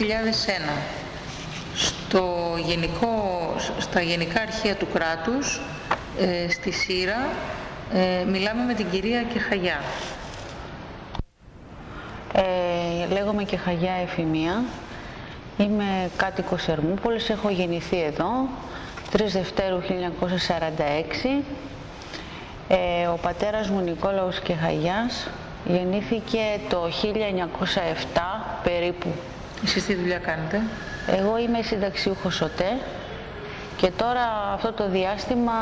2001 στο γενικό, στα Γενικά Αρχεία του Κράτους, ε, στη Σύρα, ε, μιλάμε με την κυρία Κεχαγιά. Ε, λέγομαι Κεχαγιά Εφημία. Είμαι κάτοικος Ερμούπολης, έχω γεννηθεί εδώ, 3 Δευτέρου 1946. Ε, ο πατέρας μου Νικόλαος Κεχαγιάς γεννήθηκε το 1907 περίπου. Εσείς τι δουλειά κάνετε; Εγώ είμαι συνταξιούχος ΟΤΕ και τώρα αυτό το διάστημα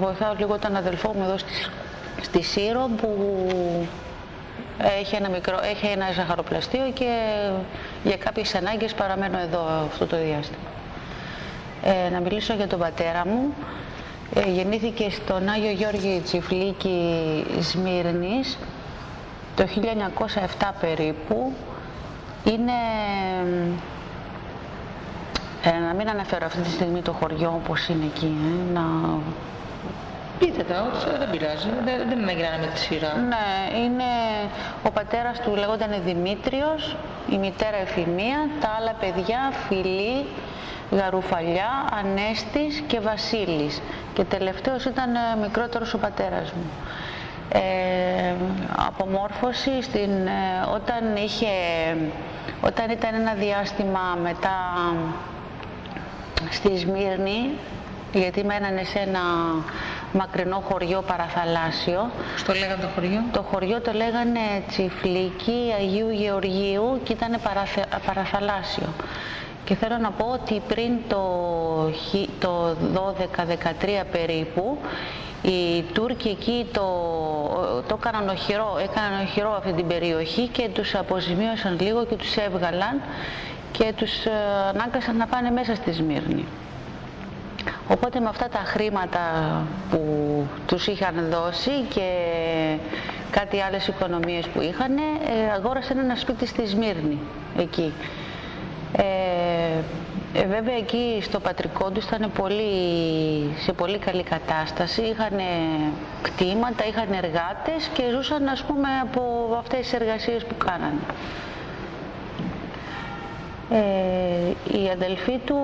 βοηθάω λίγο τον αδελφό μου εδώ στη, στη Σύρο που έχει ένα, μικρό, έχει ένα ζαχαροπλαστείο και για κάποιες ανάγκες παραμένω εδώ αυτό το διάστημα. Ε, να μιλήσω για τον πατέρα μου. Ε, γεννήθηκε στον Άγιο Γιώργη Τσιφλίκη Σμύρνης το 1907 περίπου. Είναι ε, να μην αναφέρω αυτή τη στιγμή το χωριό όπως είναι εκεί, ε, να... Πείτε τα, δεν πειράζει, δεν, δεν έγιναν με τη σειρά. Ναι, είναι, ο πατέρας του λέγονταν Δημήτριος, η μητέρα Εφημία, τα άλλα παιδιά Φιλή, Γαρουφαλιά, Ανέστης και Βασίλης. Και τελευταίος ήταν ε, μικρότερος ο πατέρας μου. Ε, απομόρφωση στην, ε, όταν, είχε, όταν ήταν ένα διάστημα μετά στη Σμύρνη, γιατί μένανε σε ένα μακρινό χωριό παραθαλάσσιο. Στο λέγανε το χωριό; Το χωριό το λέγανε Τσιφλίκη Αγίου Γεωργίου και ήταν παραθαλάσσιο. Και θέλω να πω ότι πριν το, το 12-13 περίπου οι Τούρκοι εκεί το, το έκαναν οχυρό, έκαναν οχυρό αυτή την περιοχή και τους αποζημίωσαν λίγο και τους έβγαλαν και τους ε, ανάγκασαν να πάνε μέσα στη Σμύρνη. Οπότε με αυτά τα χρήματα που τους είχαν δώσει και κάτι άλλες οικονομίες που είχαν, ε, αγόρασαν ένα σπίτι στη Σμύρνη, εκεί. Ε, ε, βέβαια εκεί στο πατρικό τους ήταν πολύ, σε πολύ καλή κατάσταση, είχαν κτήματα, είχαν εργάτες και ζούσαν ας πούμε από αυτές τις εργασίες που κάνανε. Ε, η αδελφή του,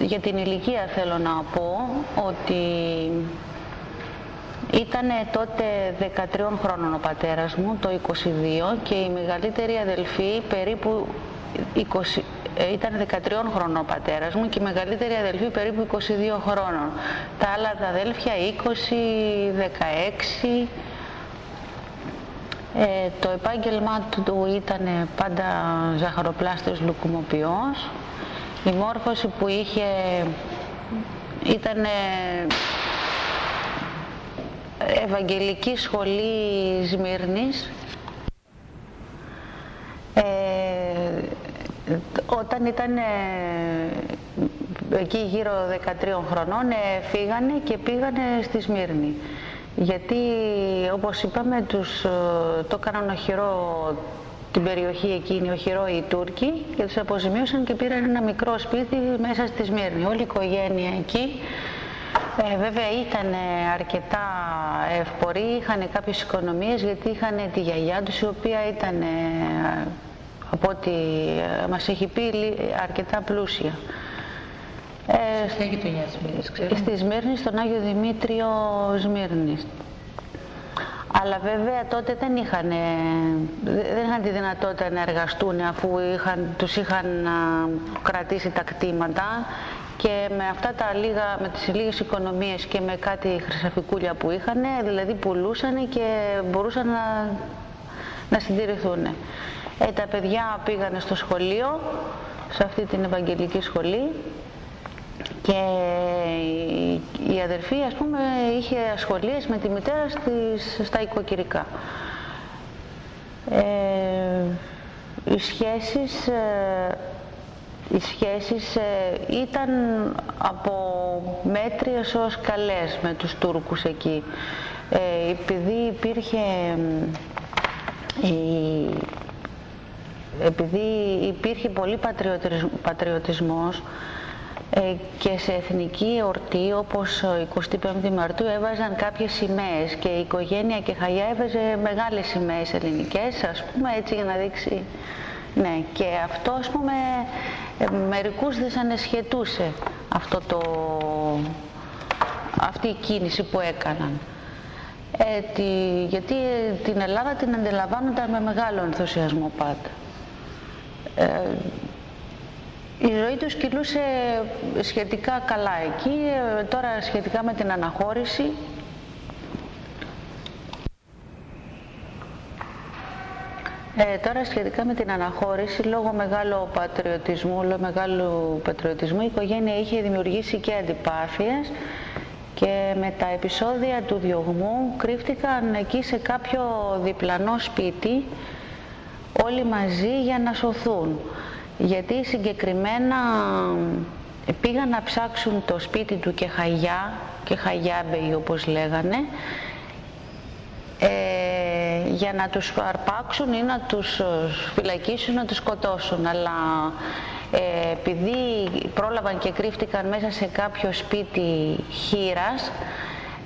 για την ηλικία θέλω να πω ότι ήταν τότε 13 χρόνων ο πατέρας μου, το 22 και η μεγαλύτερη αδελφή περίπου 20, ε, ήταν 13 χρονών ο πατέρας μου και η μεγαλύτερη αδελφή περίπου 22 χρόνων. Τα άλλα τα αδέλφια 20, 16, ε, το επάγγελμά του ήταν πάντα ζαχαροπλάστης λουκουμοποιός. Η μόρφωση που είχε ήταν Ευαγγελική Σχολή Σμύρνης. Ε, όταν ήταν ε, εκεί γύρω 13 χρονών ε, φύγανε και πήγανε στη Σμύρνη γιατί όπως είπαμε τους, ε, το έκαναν οχυρό την περιοχή εκείνη, οχυρό οι Τούρκοι και τους αποζημίωσαν και πήραν ένα μικρό σπίτι μέσα στη Σμύρνη. Όλη η οικογένεια εκεί ε, βέβαια ήταν αρκετά ευποροί, είχαν κάποιες οικονομίες γιατί είχαν τη γιαγιά τους η οποία ήταν από ό,τι ε, μας έχει πει αρκετά πλούσια. Ε, Ποια γειτονιά της ξέρω. Στη Σμύρνη, στον Άγιο Δημήτριο Σμύρνης. Αλλά βέβαια τότε δεν είχαν, δεν είχαν τη δυνατότητα να εργαστούν αφού είχαν, τους είχαν κρατήσει τα κτήματα και με αυτά τα λίγα, με τις λίγες οικονομίες και με κάτι χρυσαφικούλια που είχαν, δηλαδή πουλούσαν και μπορούσαν να, να συντηρηθούν. Ε, τα παιδιά πήγανε στο σχολείο, σε αυτή την Ευαγγελική σχολή και η αδερφή ας πούμε είχε ασχολίες με τη μητέρα στις, στα οικοκυρικά. Ε, οι σχέσεις, ε, οι σχέσεις ε, ήταν από μέτριες ως καλές με τους Τούρκους εκεί. Ε, επειδή υπήρχε η, επειδή υπήρχε πολύ πατριωτισμός ε, και σε εθνική εορτή όπως 25η Μαρτίου έβαζαν κάποιες σημαίες και η οικογένεια και Χαγιά έβαζε μεγάλες σημαίες ελληνικές ας πούμε έτσι για να δείξει Ναι, και αυτό ας πούμε ε, μερικούς δυσανεσχετούσε αυτό το, αυτή η κίνηση που έκαναν. Ε, γιατί την Ελλάδα την αντιλαμβάνονταν με μεγάλο ενθουσιασμό πάντα. Ε, η ζωή τους κυλούσε σχετικά καλά εκεί, ε, τώρα σχετικά με την αναχώρηση. Ε, τώρα σχετικά με την αναχώρηση, λόγω μεγάλου πατριωτισμού, λόγω μεγάλου πατριωτισμού, η οικογένεια είχε δημιουργήσει και αντιπάθειες και με τα επεισόδια του διωγμού κρύφτηκαν εκεί σε κάποιο διπλανό σπίτι όλοι μαζί για να σωθούν. Γιατί συγκεκριμένα πήγαν να ψάξουν το σπίτι του και χαγιά και χαγιάμπεοι όπως λέγανε. Ε, για να τους αρπάξουν ή να τους φυλακίσουν, να τους σκοτώσουν αλλά ε, επειδή πρόλαβαν και κρύφτηκαν μέσα σε κάποιο σπίτι χείρας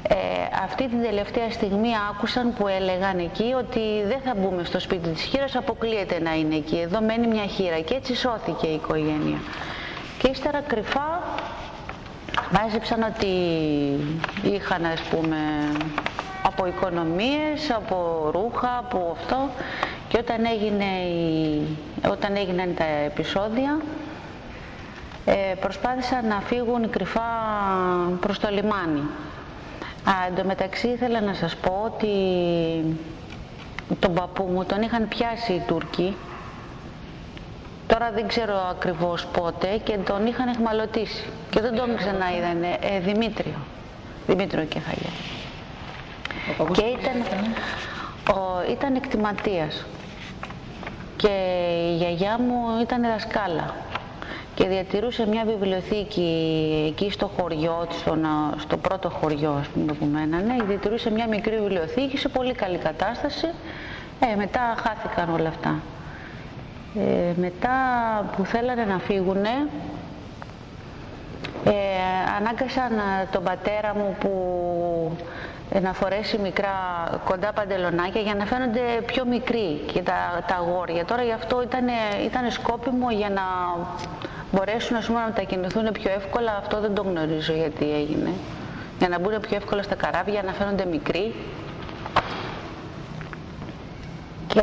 ε, αυτή την τελευταία στιγμή άκουσαν που έλεγαν εκεί ότι δεν θα μπούμε στο σπίτι της χείρας, αποκλείεται να είναι εκεί, εδώ μένει μια χείρα και έτσι σώθηκε η οικογένεια. Και ύστερα κρυφά μάζεψαν ότι είχαν ας πούμε από οικονομίες, από ρούχα, από αυτό. Και όταν, έγινε η, όταν έγιναν τα επεισόδια ε, προσπάθησαν να φύγουν κρυφά προς το λιμάνι. Α, εντωμεταξύ ήθελα να σας πω ότι τον παππού μου τον είχαν πιάσει οι Τούρκοι. Τώρα δεν ξέρω ακριβώς πότε και τον είχαν εχμαλωτήσει. Και δεν τον ξαναείδανε ε, Δημήτριο. Δημήτριο Κεχαγιά και ήταν, ο, ήταν εκτιματίας και η γιαγιά μου ήταν δασκάλα και διατηρούσε μια βιβλιοθήκη εκεί στο χωριό, στο, στο πρώτο χωριό ας πούμε που μένανε, διατηρούσε μια μικρή βιβλιοθήκη σε πολύ καλή κατάσταση. Ε, μετά χάθηκαν όλα αυτά. Ε, μετά που θέλανε να φύγουνε, ε, ανάγκασαν ε, τον πατέρα μου που ε, να φορέσει μικρά κοντά παντελονάκια για να φαίνονται πιο μικροί και τα, τα αγόρια. Τώρα γι' αυτό ήταν, ήταν σκόπιμο για να μπορέσουν ας πούμε, να μετακινηθούν πιο εύκολα, αυτό δεν το γνωρίζω γιατί έγινε. Για να μπουν πιο εύκολα στα καράβια, να φαίνονται μικροί. Και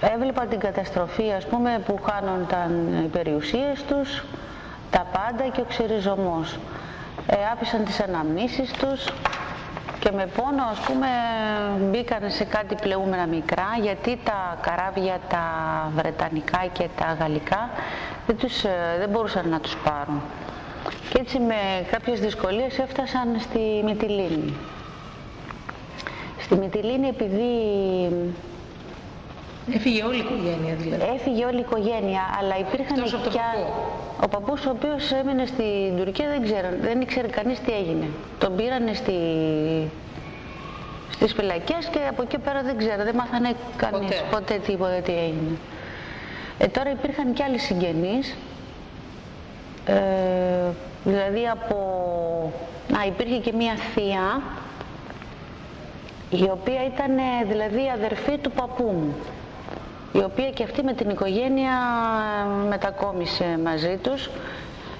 έβλεπα την καταστροφή ας πούμε που χάνονταν οι περιουσίες τους, τα πάντα και ο ξεριζωμός. Ε, άφησαν τις αναμνήσεις τους και με πόνο ας πούμε μπήκαν σε κάτι πλεούμενα μικρά γιατί τα καράβια τα βρετανικά και τα γαλλικά δεν, τους, ε, δεν μπορούσαν να τους πάρουν. Και έτσι με κάποιες δυσκολίες έφτασαν στη Μυτιλίνη. Στη Μυτιλίνη επειδή... Έφυγε όλη η οικογένεια δηλαδή. Έφυγε όλη η οικογένεια, αλλά υπήρχαν Εκτός και άλλοι. Ο παππούς ο οποίος έμεινε στην Τουρκία δεν, ξέρω, δεν ήξερε κανείς τι έγινε. Τον πήρανε στη... στις φυλακές και από εκεί πέρα δεν ξέρω, δεν μάθανε κανείς ποτέ, ποτέ τίποτα τι έγινε. Ε, τώρα υπήρχαν και άλλοι συγγενείς, ε, δηλαδή από... Α, υπήρχε και μία θεία, η οποία ήταν δηλαδή αδερφή του παππού μου, η οποία και αυτή με την οικογένεια μετακόμισε μαζί τους,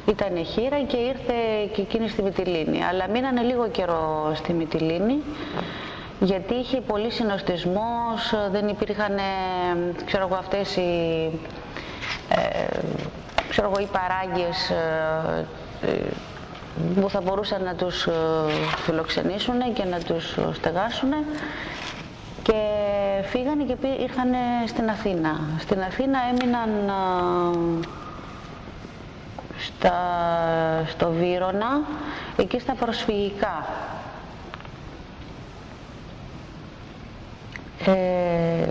ήταν χείρα και ήρθε και εκείνη στη Μυτιλίνη, αλλά μείνανε λίγο καιρό στη Μυτιλίνη, γιατί είχε πολύ συνοστισμός, δεν υπήρχαν, ξέρω εγώ, αυτές οι, ε, ξέρω εγώ, οι παράγκες ε, ε, που θα μπορούσαν να τους ε, φιλοξενήσουν και να τους στεγάσουν και φύγανε και ήρθαν στην Αθήνα. Στην Αθήνα έμειναν στα, στο Βύρονα, εκεί στα προσφυγικά. Ε,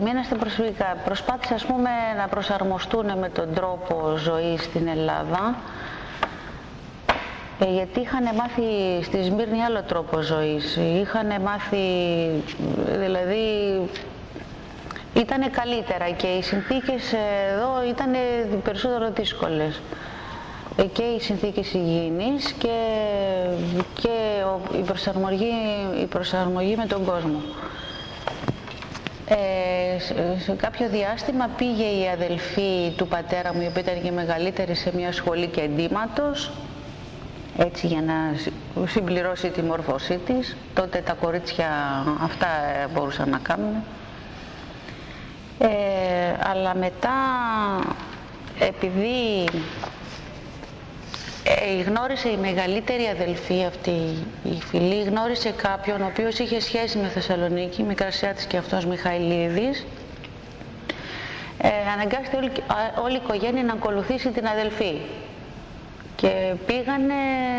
μείναν στα προσφυγικά. Προσπάθησαν ας πούμε να προσαρμοστούν με τον τρόπο ζωής στην Ελλάδα ε, γιατί είχαν μάθει στη Σμύρνη άλλο τρόπο ζωής. Είχαν μάθει, δηλαδή ήταν καλύτερα και οι συνθήκες εδώ ήταν περισσότερο δύσκολες. Ε, και οι συνθήκες υγιεινής και, και η, προσαρμογή, η προσαρμογή με τον κόσμο. Ε, σε κάποιο διάστημα πήγε η αδελφή του πατέρα μου, η οποία ήταν και μεγαλύτερη σε μια σχολή και εντύματος, έτσι για να συμπληρώσει τη μόρφωσή της. Τότε τα κορίτσια αυτά μπορούσαν να κάνουν. Ε, αλλά μετά, επειδή ε, γνώρισε η μεγαλύτερη αδελφή αυτή, η φίλη, γνώρισε κάποιον ο οποίος είχε σχέση με Θεσσαλονίκη, μικρασιάτης και αυτός Μιχαηλίδης. Ε, αναγκάστηκε όλη, όλη η οικογένεια να ακολουθήσει την αδελφή. Και πήγανε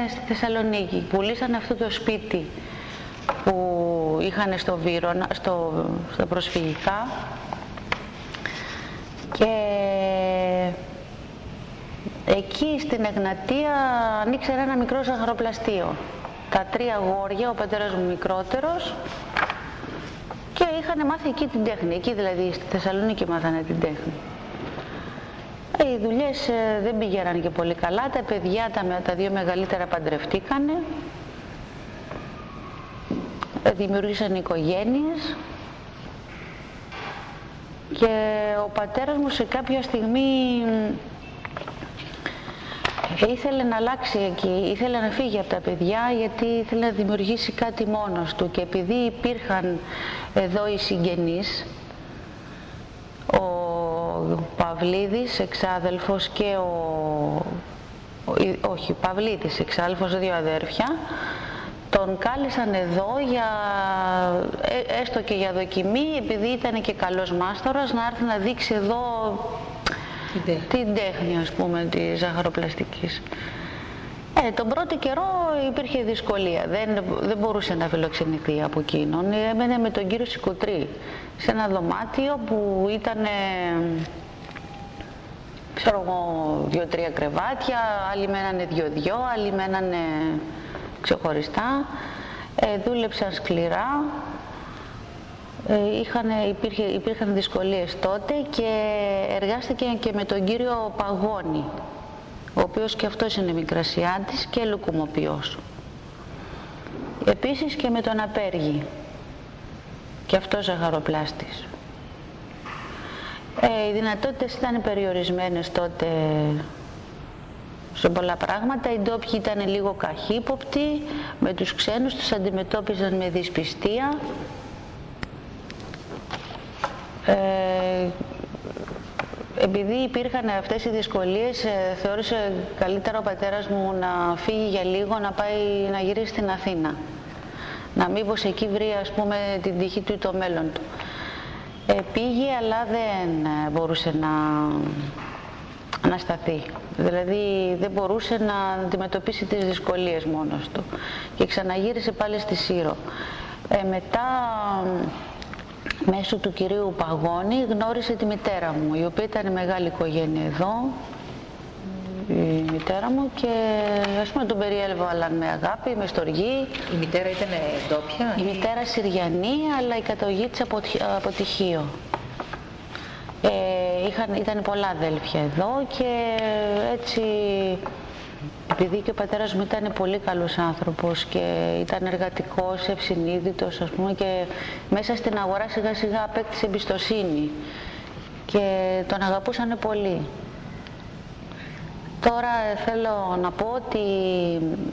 στη Θεσσαλονίκη, πουλήσαν αυτό το σπίτι που είχαν στο Βύρονα, στο, στο προσφυγικά και Εκεί στην Εγνατία ανοίξε ένα μικρό ζαχαροπλαστείο. Τα τρία αγόρια, ο πατέρας μου μικρότερος και είχαν μάθει εκεί την τέχνη. Εκεί δηλαδή στη Θεσσαλονίκη μάθανε την τέχνη. Ε, οι δουλειές ε, δεν πήγαιναν και πολύ καλά. Τα παιδιά, τα, τα δύο μεγαλύτερα παντρευτήκανε. Ε, δημιουργήσαν οικογένειες. Και ο πατέρας μου σε κάποια στιγμή ήθελε να αλλάξει εκεί, ήθελε να φύγει από τα παιδιά γιατί ήθελε να δημιουργήσει κάτι μόνος του και επειδή υπήρχαν εδώ οι συγγενείς, ο Παυλίδης εξάδελφος και ο, όχι Παυλίδης εξάδελφος, δύο αδέρφια, τον κάλεσαν εδώ για, ε, έστω και για δοκιμή, επειδή ήταν και καλός μάστορας, να έρθει να δείξει εδώ την τέχνη, την τέχνη ας πούμε της ζαχαροπλαστικής. Ε, τον πρώτο καιρό υπήρχε δυσκολία, δεν, δεν μπορούσε να φιλοξενηθεί από εκείνον. Έμενε με τον κύριο Σικουτρή σε ένα δωμάτιο που ήταν, ξέρω εγώ, δύο-τρία κρεβάτια, άλλοι μένανε δυο-δυο, άλλοι μένανε ξεχωριστά. Ε, δούλεψαν σκληρά, ε, είχαν, υπήρχε, υπήρχαν δυσκολίες τότε και εργάστηκε και με τον κύριο Παγώνη, ο οποίος και αυτός είναι μικρασιάτης και λουκουμοποιός. Επίσης και με τον Απέργη, και αυτός ζαχαροπλάστης. Ε, οι δυνατότητες ήταν περιορισμένες τότε σε πολλά πράγματα. Οι ντόπιοι ήταν λίγο καχύποπτοι, με τους ξένους τους αντιμετώπιζαν με δυσπιστία ε, επειδή υπήρχαν αυτές οι δυσκολίες, ε, θεώρησε καλύτερα ο πατέρας μου να φύγει για λίγο, να πάει να γυρίσει στην Αθήνα. Να μήπως εκεί βρει, ας πούμε, την τύχη του ή το μέλλον του. Ε, πήγε, αλλά δεν ε, μπορούσε να, να σταθεί. Δηλαδή δεν μπορούσε να αντιμετωπίσει τις δυσκολίες μόνος του. Και ξαναγύρισε πάλι στη Σύρο. Ε, μετά μέσω του κυρίου Παγώνη γνώρισε τη μητέρα μου, η οποία ήταν μεγάλη οικογένεια εδώ, η μητέρα μου και ας πούμε τον περιέλβαλαν με αγάπη, με στοργή. Η μητέρα ήταν ντόπια; Η μητέρα Συριανή, αλλά η κατογή της από, από τυχείο. Ε, είχαν, ήταν πολλά αδέλφια εδώ και έτσι επειδή και ο πατέρας μου ήταν πολύ καλός άνθρωπος και ήταν εργατικός, ευσυνείδητος ας πούμε και μέσα στην αγορά σιγά σιγά απέκτησε εμπιστοσύνη και τον αγαπούσαν πολύ. Τώρα θέλω να πω ότι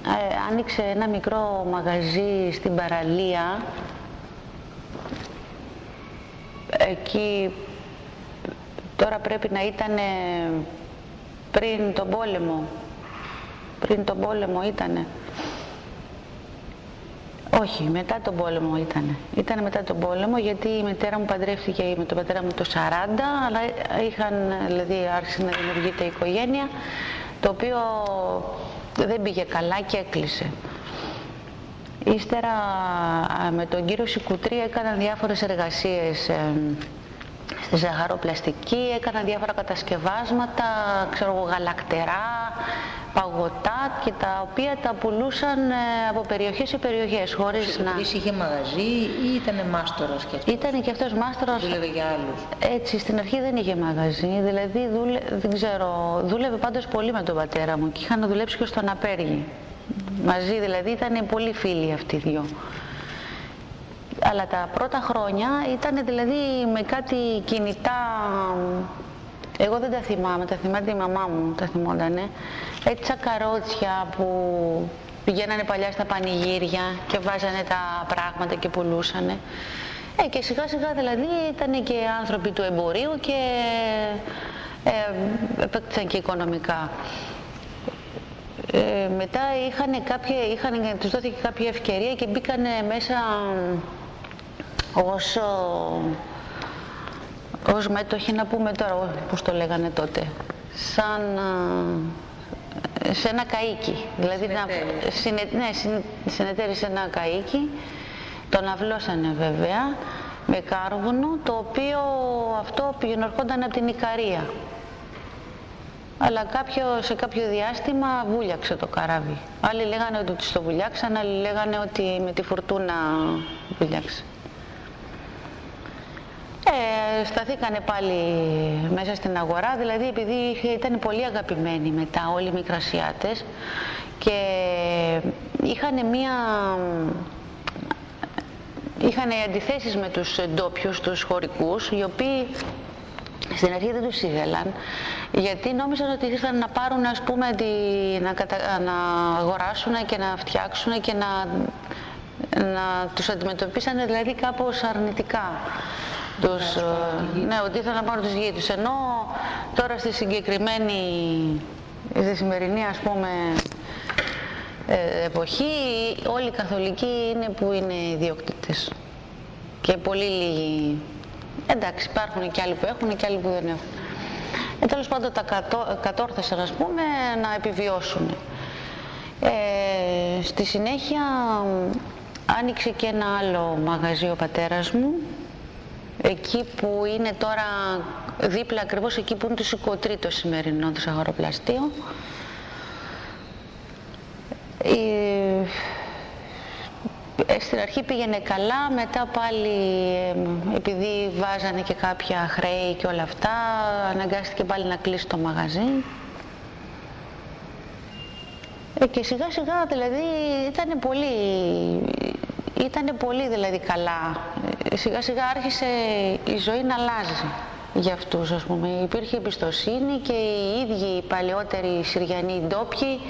ε, άνοιξε ένα μικρό μαγαζί στην παραλία εκεί τώρα πρέπει να ήταν πριν τον πόλεμο πριν τον πόλεμο ήτανε. Όχι, μετά τον πόλεμο ήτανε. Ήτανε μετά τον πόλεμο γιατί η μητέρα μου παντρεύτηκε με τον πατέρα μου το 40, αλλά είχαν, δηλαδή άρχισε να δημιουργείται η οικογένεια, το οποίο δεν πήγε καλά και έκλεισε. Ύστερα με τον κύριο Σικουτρή έκαναν διάφορες εργασίες στη ζαχαροπλαστική, έκαναν διάφορα κατασκευάσματα, ξέρω γαλακτερά, παγωτά και τα οποία τα πουλούσαν ε, από περιοχές σε περιοχές χωρίς να... είχε μαγαζί ή ήταν μάστορας και αυτός; Ήταν και αυτός μάστορας. Δούλευε για άλλους. Έτσι, στην αρχή δεν είχε μαγαζί, δηλαδή δούλε... δεν ξέρω, δούλευε πάντως πολύ με τον πατέρα μου και είχαν δουλέψει και στον Απέργη. Μαζί δηλαδή ήταν πολύ φίλοι αυτοί οι δυο. Αλλά τα πρώτα χρόνια ήταν δηλαδή με κάτι κινητά, εγώ δεν τα θυμάμαι, τα θυμάται η μαμά μου, τα θυμότανε. Έτσι καρότσια που πηγαίνανε παλιά στα πανηγύρια και βάζανε τα πράγματα και πουλούσανε. Ε, και σιγά σιγά δηλαδή ήταν και άνθρωποι του εμπορίου και ε, και οικονομικά. Ε, μετά είχαν κάποια, είχαν, τους δόθηκε κάποια ευκαιρία και μπήκανε μέσα ως, ως μέτοχοι, να πούμε τώρα πώς το λέγανε τότε, σαν σε ένα καΐκι. Δηλαδή να, συνε, ναι, συνεταίρει σε ένα καΐκι, τον αυλώσανε βέβαια, με κάρβουνο, το οποίο αυτό πηγαινορχόταν από την Ικαρία. Αλλά κάποιο, σε κάποιο διάστημα βούλιαξε το καράβι. Άλλοι λέγανε ότι το βουλιάξαν, άλλοι λέγανε ότι με τη φουρτούνα βουλιάξε. Ε, σταθήκανε πάλι μέσα στην αγορά, δηλαδή επειδή ήταν πολύ αγαπημένοι μετά όλοι οι μικρασιάτες και είχαν μία είχαν αντιθέσεις με τους ντόπιους, τους χωρικούς, οι οποίοι στην αρχή δεν τους ήθελαν, γιατί νόμιζαν ότι ήθελαν να πάρουν, ας πούμε, τη, να, κατα, να αγοράσουν και να φτιάξουν και να, να τους αντιμετωπίσαν δηλαδή κάπως αρνητικά. Τους, ναι, ότι ήθελαν να πάρουν τους γη τους. Ενώ τώρα στη συγκεκριμένη, στη σημερινή ας πούμε ε, εποχή όλοι οι καθολικοί είναι που είναι ιδιοκτήτες. Και πολύ λίγοι. Εντάξει υπάρχουν και άλλοι που έχουν και άλλοι που δεν έχουν. Ε, τέλος πάντων τα κατώ, κατόρθωσαν ας πούμε να επιβιώσουν. Ε, στη συνέχεια άνοιξε και ένα άλλο μαγαζί ο πατέρας μου εκεί που είναι τώρα δίπλα ακριβώς εκεί που είναι το σηκωτρί το σημερινό το αγοροπλαστείο ε, στην αρχή πήγαινε καλά, μετά πάλι επειδή βάζανε και κάποια χρέη και όλα αυτά, αναγκάστηκε πάλι να κλείσει το μαγαζί. Ε, και σιγά σιγά δηλαδή ήταν πολύ, ήταν πολύ δηλαδή καλά. Ε, σιγά σιγά άρχισε η ζωή να αλλάζει για αυτούς ας πούμε. Υπήρχε εμπιστοσύνη και οι ίδιοι οι παλαιότεροι Συριανοί ντόπιοι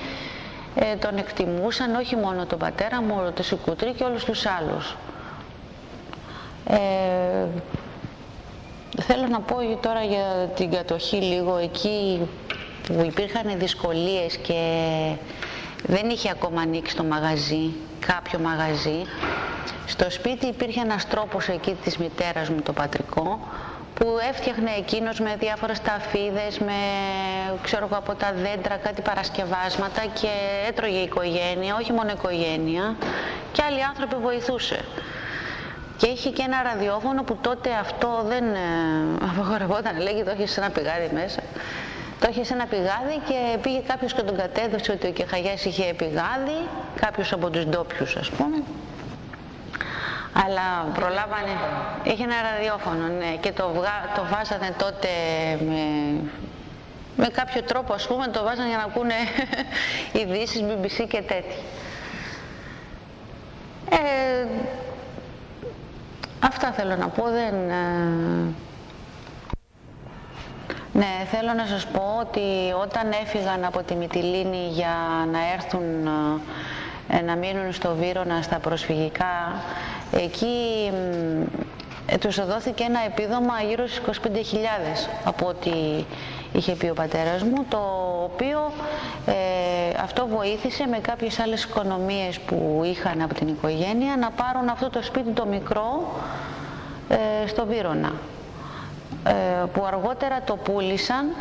ε, τον εκτιμούσαν όχι μόνο τον πατέρα μου, όλο το Σικουτρί και όλους τους άλλους. Ε, θέλω να πω τώρα για την κατοχή λίγο εκεί που υπήρχαν δυσκολίες και δεν είχε ακόμα ανοίξει το μαγαζί, κάποιο μαγαζί. Στο σπίτι υπήρχε ένας τρόπος εκεί της μητέρας μου, το πατρικό, που έφτιαχνε εκείνος με διάφορες ταφίδες, με ξέρω από τα δέντρα κάτι παρασκευάσματα και έτρωγε η οικογένεια, όχι μόνο η οικογένεια, και άλλοι άνθρωποι βοηθούσε. Και είχε και ένα ραδιόφωνο που τότε αυτό δεν ε, απαγορευόταν, λέγει το είχε σε ένα πηγάδι μέσα. Το είχε σε ένα πηγάδι και πήγε κάποιος και τον κατέδωσε ότι ο Κεχαγιάς είχε πηγάδι, κάποιος από τους ντόπιους ας πούμε, αλλά προλάβανε, είχε ένα ραδιόφωνο, ναι, και το, το βάζανε τότε με, με κάποιο τρόπο, ας πούμε, το βάζανε για να ακούνε ειδήσεις, BBC και τέτοια. Ε, αυτά θέλω να πω, δεν... Ε, ναι, θέλω να σας πω ότι όταν έφυγαν από τη Μυτιλίνη για να έρθουν ε, να μείνουν στο Βύρονα στα προσφυγικά Εκεί ε, τους δόθηκε ένα επίδομα γύρω στις 25.000 από ό,τι είχε πει ο πατέρας μου, το οποίο ε, αυτό βοήθησε με κάποιες άλλες οικονομίες που είχαν από την οικογένεια να πάρουν αυτό το σπίτι το μικρό ε, στο Βύρονα, ε, που αργότερα το πούλησαν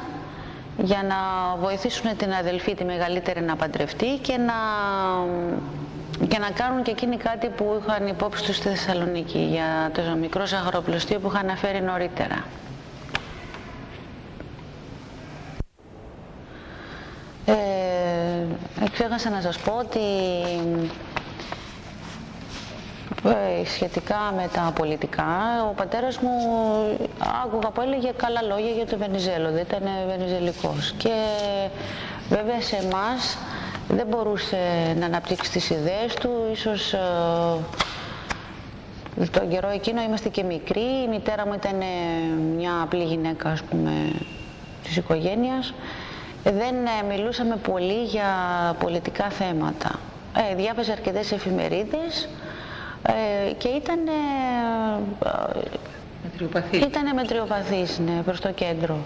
για να βοηθήσουν την αδελφή τη μεγαλύτερη να παντρευτεί και να και να κάνουν και εκείνοι κάτι που είχαν υπόψη τους στη Θεσσαλονίκη για το μικρό ζαχαροπλωστείο που είχα αναφέρει νωρίτερα. Ε, ξέχασα να σας πω ότι ε, σχετικά με τα πολιτικά, ο πατέρας μου άκουγα που έλεγε καλά λόγια για το Βενιζέλο, δεν ήταν βενιζελικός. Και βέβαια σε εμάς δεν μπορούσε να αναπτύξει τις ιδέες του, ίσως ε, Τον καιρό εκείνο είμαστε και μικροί, η μητέρα μου ήταν μια απλή γυναίκα ας πούμε της οικογένειας. Δεν μιλούσαμε πολύ για πολιτικά θέματα. Ε, διάβαζε αρκετές εφημερίδες ε, και ήταν Μετριοπαθής. Ήτανε μετριοπαθής, ναι, προς το κέντρο.